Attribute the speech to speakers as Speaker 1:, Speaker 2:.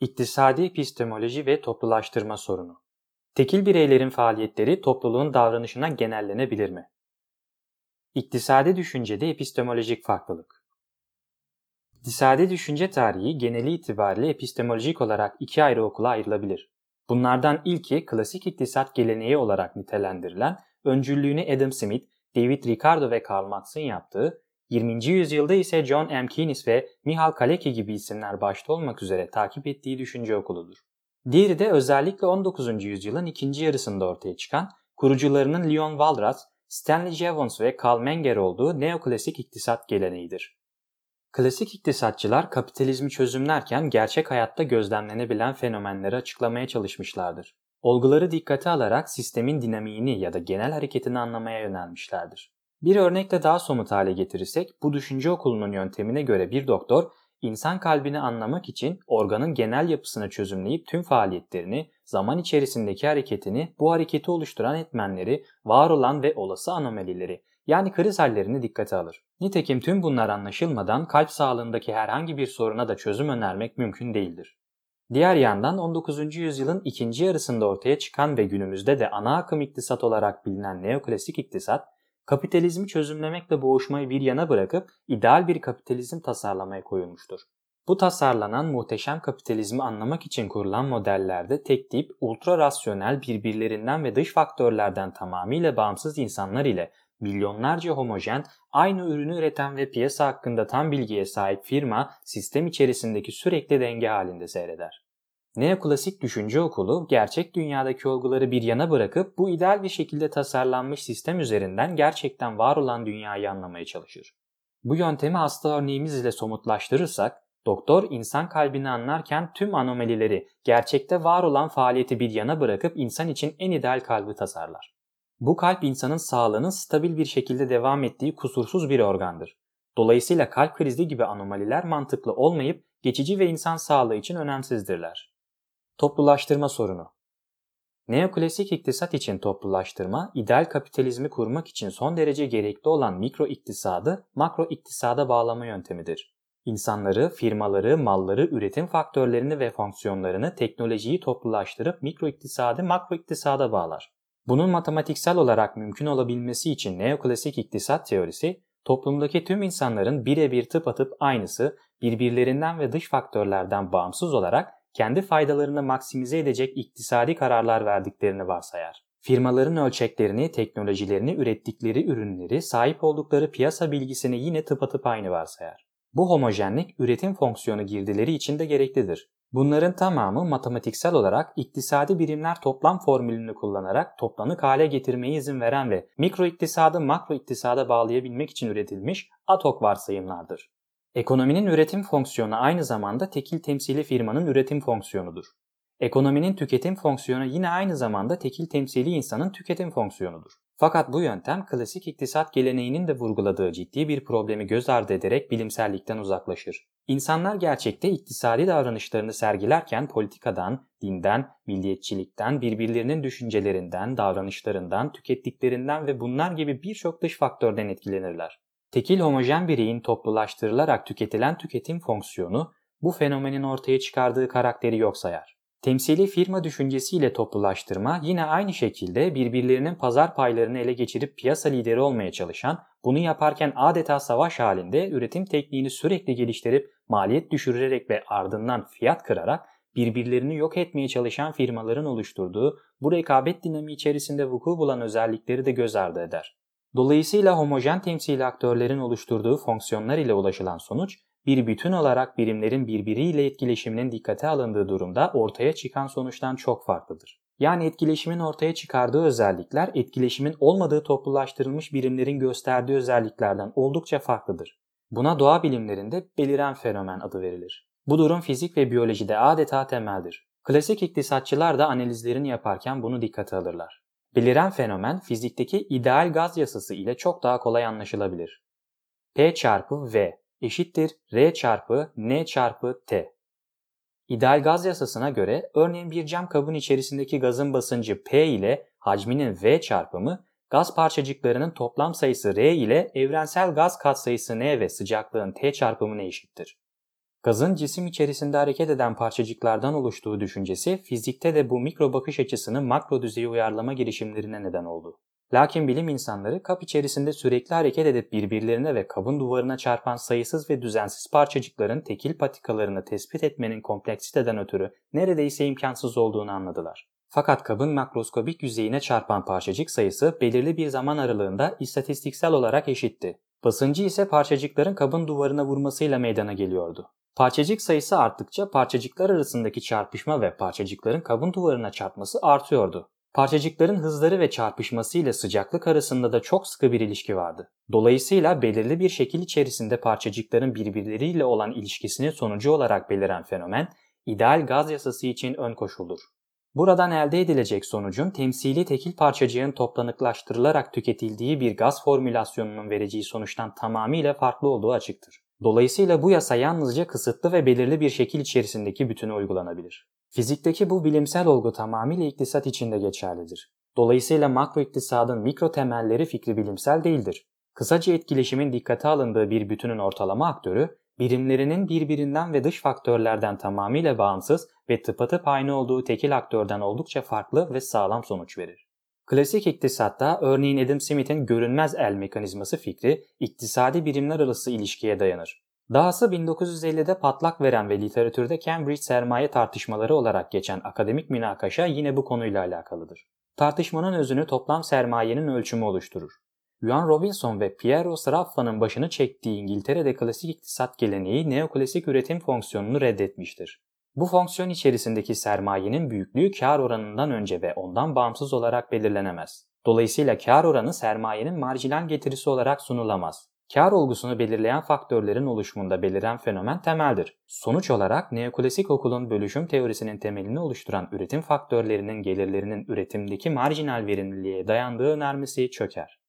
Speaker 1: İktisadi epistemoloji ve toplulaştırma sorunu. Tekil bireylerin faaliyetleri topluluğun davranışına genellenebilir mi? İktisadi düşüncede epistemolojik farklılık. İktisadi düşünce tarihi geneli itibariyle epistemolojik olarak iki ayrı okula ayrılabilir. Bunlardan ilki klasik iktisat geleneği olarak nitelendirilen, öncüllüğünü Adam Smith, David Ricardo ve Karl Marx'ın yaptığı 20. yüzyılda ise John M. Keynes ve Michal Kalecki gibi isimler başta olmak üzere takip ettiği düşünce okuludur. Diğeri de özellikle 19. yüzyılın ikinci yarısında ortaya çıkan kurucularının Leon Walras, Stanley Jevons ve Karl Menger olduğu neoklasik iktisat geleneğidir. Klasik iktisatçılar kapitalizmi çözümlerken gerçek hayatta gözlemlenebilen fenomenleri açıklamaya çalışmışlardır. Olguları dikkate alarak sistemin dinamiğini ya da genel hareketini anlamaya yönelmişlerdir. Bir örnekle daha somut hale getirirsek bu düşünce okulunun yöntemine göre bir doktor insan kalbini anlamak için organın genel yapısını çözümleyip tüm faaliyetlerini, zaman içerisindeki hareketini, bu hareketi oluşturan etmenleri, var olan ve olası anomalileri yani kriz hallerini dikkate alır. Nitekim tüm bunlar anlaşılmadan kalp sağlığındaki herhangi bir soruna da çözüm önermek mümkün değildir. Diğer yandan 19. yüzyılın ikinci yarısında ortaya çıkan ve günümüzde de ana akım iktisat olarak bilinen neoklasik iktisat, kapitalizmi çözümlemekle boğuşmayı bir yana bırakıp ideal bir kapitalizm tasarlamaya koyulmuştur. Bu tasarlanan muhteşem kapitalizmi anlamak için kurulan modellerde tek tip, ultra rasyonel birbirlerinden ve dış faktörlerden tamamıyla bağımsız insanlar ile milyonlarca homojen, aynı ürünü üreten ve piyasa hakkında tam bilgiye sahip firma sistem içerisindeki sürekli denge halinde seyreder. Neoklasik düşünce okulu gerçek dünyadaki olguları bir yana bırakıp bu ideal bir şekilde tasarlanmış sistem üzerinden gerçekten var olan dünyayı anlamaya çalışır. Bu yöntemi hasta örneğimiz ile somutlaştırırsak, doktor insan kalbini anlarken tüm anomalileri, gerçekte var olan faaliyeti bir yana bırakıp insan için en ideal kalbi tasarlar. Bu kalp insanın sağlığının stabil bir şekilde devam ettiği kusursuz bir organdır. Dolayısıyla kalp krizi gibi anomaliler mantıklı olmayıp geçici ve insan sağlığı için önemsizdirler. Toplulaştırma sorunu Neoklasik iktisat için toplulaştırma, ideal kapitalizmi kurmak için son derece gerekli olan mikro iktisadı makro iktisada bağlama yöntemidir. İnsanları, firmaları, malları, üretim faktörlerini ve fonksiyonlarını teknolojiyi toplulaştırıp mikro iktisadı makro iktisada bağlar. Bunun matematiksel olarak mümkün olabilmesi için neoklasik iktisat teorisi, toplumdaki tüm insanların birebir tıpatıp aynısı, birbirlerinden ve dış faktörlerden bağımsız olarak kendi faydalarını maksimize edecek iktisadi kararlar verdiklerini varsayar. Firmaların ölçeklerini, teknolojilerini, ürettikleri ürünleri, sahip oldukları piyasa bilgisini yine tıpatıp aynı varsayar. Bu homojenlik üretim fonksiyonu girdileri için de gereklidir. Bunların tamamı matematiksel olarak iktisadi birimler toplam formülünü kullanarak toplanık hale getirmeye izin veren ve mikro iktisadı makro iktisada bağlayabilmek için üretilmiş atok varsayımlardır. Ekonominin üretim fonksiyonu aynı zamanda tekil temsili firmanın üretim fonksiyonudur. Ekonominin tüketim fonksiyonu yine aynı zamanda tekil temsili insanın tüketim fonksiyonudur. Fakat bu yöntem klasik iktisat geleneğinin de vurguladığı ciddi bir problemi göz ardı ederek bilimsellikten uzaklaşır. İnsanlar gerçekte iktisadi davranışlarını sergilerken politikadan, dinden, milliyetçilikten, birbirlerinin düşüncelerinden, davranışlarından, tükettiklerinden ve bunlar gibi birçok dış faktörden etkilenirler. Tekil homojen bireyin toplulaştırılarak tüketilen tüketim fonksiyonu bu fenomenin ortaya çıkardığı karakteri yok sayar. Temsili firma düşüncesiyle toplulaştırma yine aynı şekilde birbirlerinin pazar paylarını ele geçirip piyasa lideri olmaya çalışan, bunu yaparken adeta savaş halinde üretim tekniğini sürekli geliştirip maliyet düşürerek ve ardından fiyat kırarak birbirlerini yok etmeye çalışan firmaların oluşturduğu bu rekabet dinamiği içerisinde vuku bulan özellikleri de göz ardı eder. Dolayısıyla homojen temsili aktörlerin oluşturduğu fonksiyonlar ile ulaşılan sonuç, bir bütün olarak birimlerin birbiriyle etkileşiminin dikkate alındığı durumda ortaya çıkan sonuçtan çok farklıdır. Yani etkileşimin ortaya çıkardığı özellikler etkileşimin olmadığı toplulaştırılmış birimlerin gösterdiği özelliklerden oldukça farklıdır. Buna doğa bilimlerinde beliren fenomen adı verilir. Bu durum fizik ve biyolojide adeta temeldir. Klasik iktisatçılar da analizlerini yaparken bunu dikkate alırlar. Beliren fenomen fizikteki ideal gaz yasası ile çok daha kolay anlaşılabilir. P çarpı V eşittir R çarpı N çarpı T. İdeal gaz yasasına göre örneğin bir cam kabın içerisindeki gazın basıncı P ile hacminin V çarpımı gaz parçacıklarının toplam sayısı R ile evrensel gaz katsayısı N ve sıcaklığın T çarpımına eşittir. Gazın cisim içerisinde hareket eden parçacıklardan oluştuğu düşüncesi fizikte de bu mikro bakış açısını makro düzeye uyarlama girişimlerine neden oldu. Lakin bilim insanları kap içerisinde sürekli hareket edip birbirlerine ve kabın duvarına çarpan sayısız ve düzensiz parçacıkların tekil patikalarını tespit etmenin kompleksiteden ötürü neredeyse imkansız olduğunu anladılar. Fakat kabın makroskobik yüzeyine çarpan parçacık sayısı belirli bir zaman aralığında istatistiksel olarak eşitti. Basıncı ise parçacıkların kabın duvarına vurmasıyla meydana geliyordu. Parçacık sayısı arttıkça parçacıklar arasındaki çarpışma ve parçacıkların kabın duvarına çarpması artıyordu. Parçacıkların hızları ve çarpışması ile sıcaklık arasında da çok sıkı bir ilişki vardı. Dolayısıyla belirli bir şekil içerisinde parçacıkların birbirleriyle olan ilişkisinin sonucu olarak beliren fenomen, ideal gaz yasası için ön koşuldur. Buradan elde edilecek sonucun temsili tekil parçacığın toplanıklaştırılarak tüketildiği bir gaz formülasyonunun vereceği sonuçtan tamamıyla farklı olduğu açıktır. Dolayısıyla bu yasa yalnızca kısıtlı ve belirli bir şekil içerisindeki bütüne uygulanabilir. Fizikteki bu bilimsel olgu tamamıyla iktisat içinde geçerlidir. Dolayısıyla makro iktisadın mikro temelleri fikri bilimsel değildir. Kısaca etkileşimin dikkate alındığı bir bütünün ortalama aktörü, birimlerinin birbirinden ve dış faktörlerden tamamıyla bağımsız ve tıpatıp aynı olduğu tekil aktörden oldukça farklı ve sağlam sonuç verir. Klasik iktisatta örneğin Adam Smith'in görünmez el mekanizması fikri iktisadi birimler arası ilişkiye dayanır. Dahası 1950'de patlak veren ve literatürde Cambridge sermaye tartışmaları olarak geçen akademik münakaşa yine bu konuyla alakalıdır. Tartışmanın özünü toplam sermayenin ölçümü oluşturur. Yuan Robinson ve Piero Sraffa'nın başını çektiği İngiltere'de klasik iktisat geleneği neoklasik üretim fonksiyonunu reddetmiştir. Bu fonksiyon içerisindeki sermayenin büyüklüğü kar oranından önce ve ondan bağımsız olarak belirlenemez. Dolayısıyla kar oranı sermayenin marjinal getirisi olarak sunulamaz. Kar olgusunu belirleyen faktörlerin oluşumunda beliren fenomen temeldir. Sonuç olarak neoklasik okulun bölüşüm teorisinin temelini oluşturan üretim faktörlerinin gelirlerinin üretimdeki marjinal verimliliğe dayandığı önermesi çöker.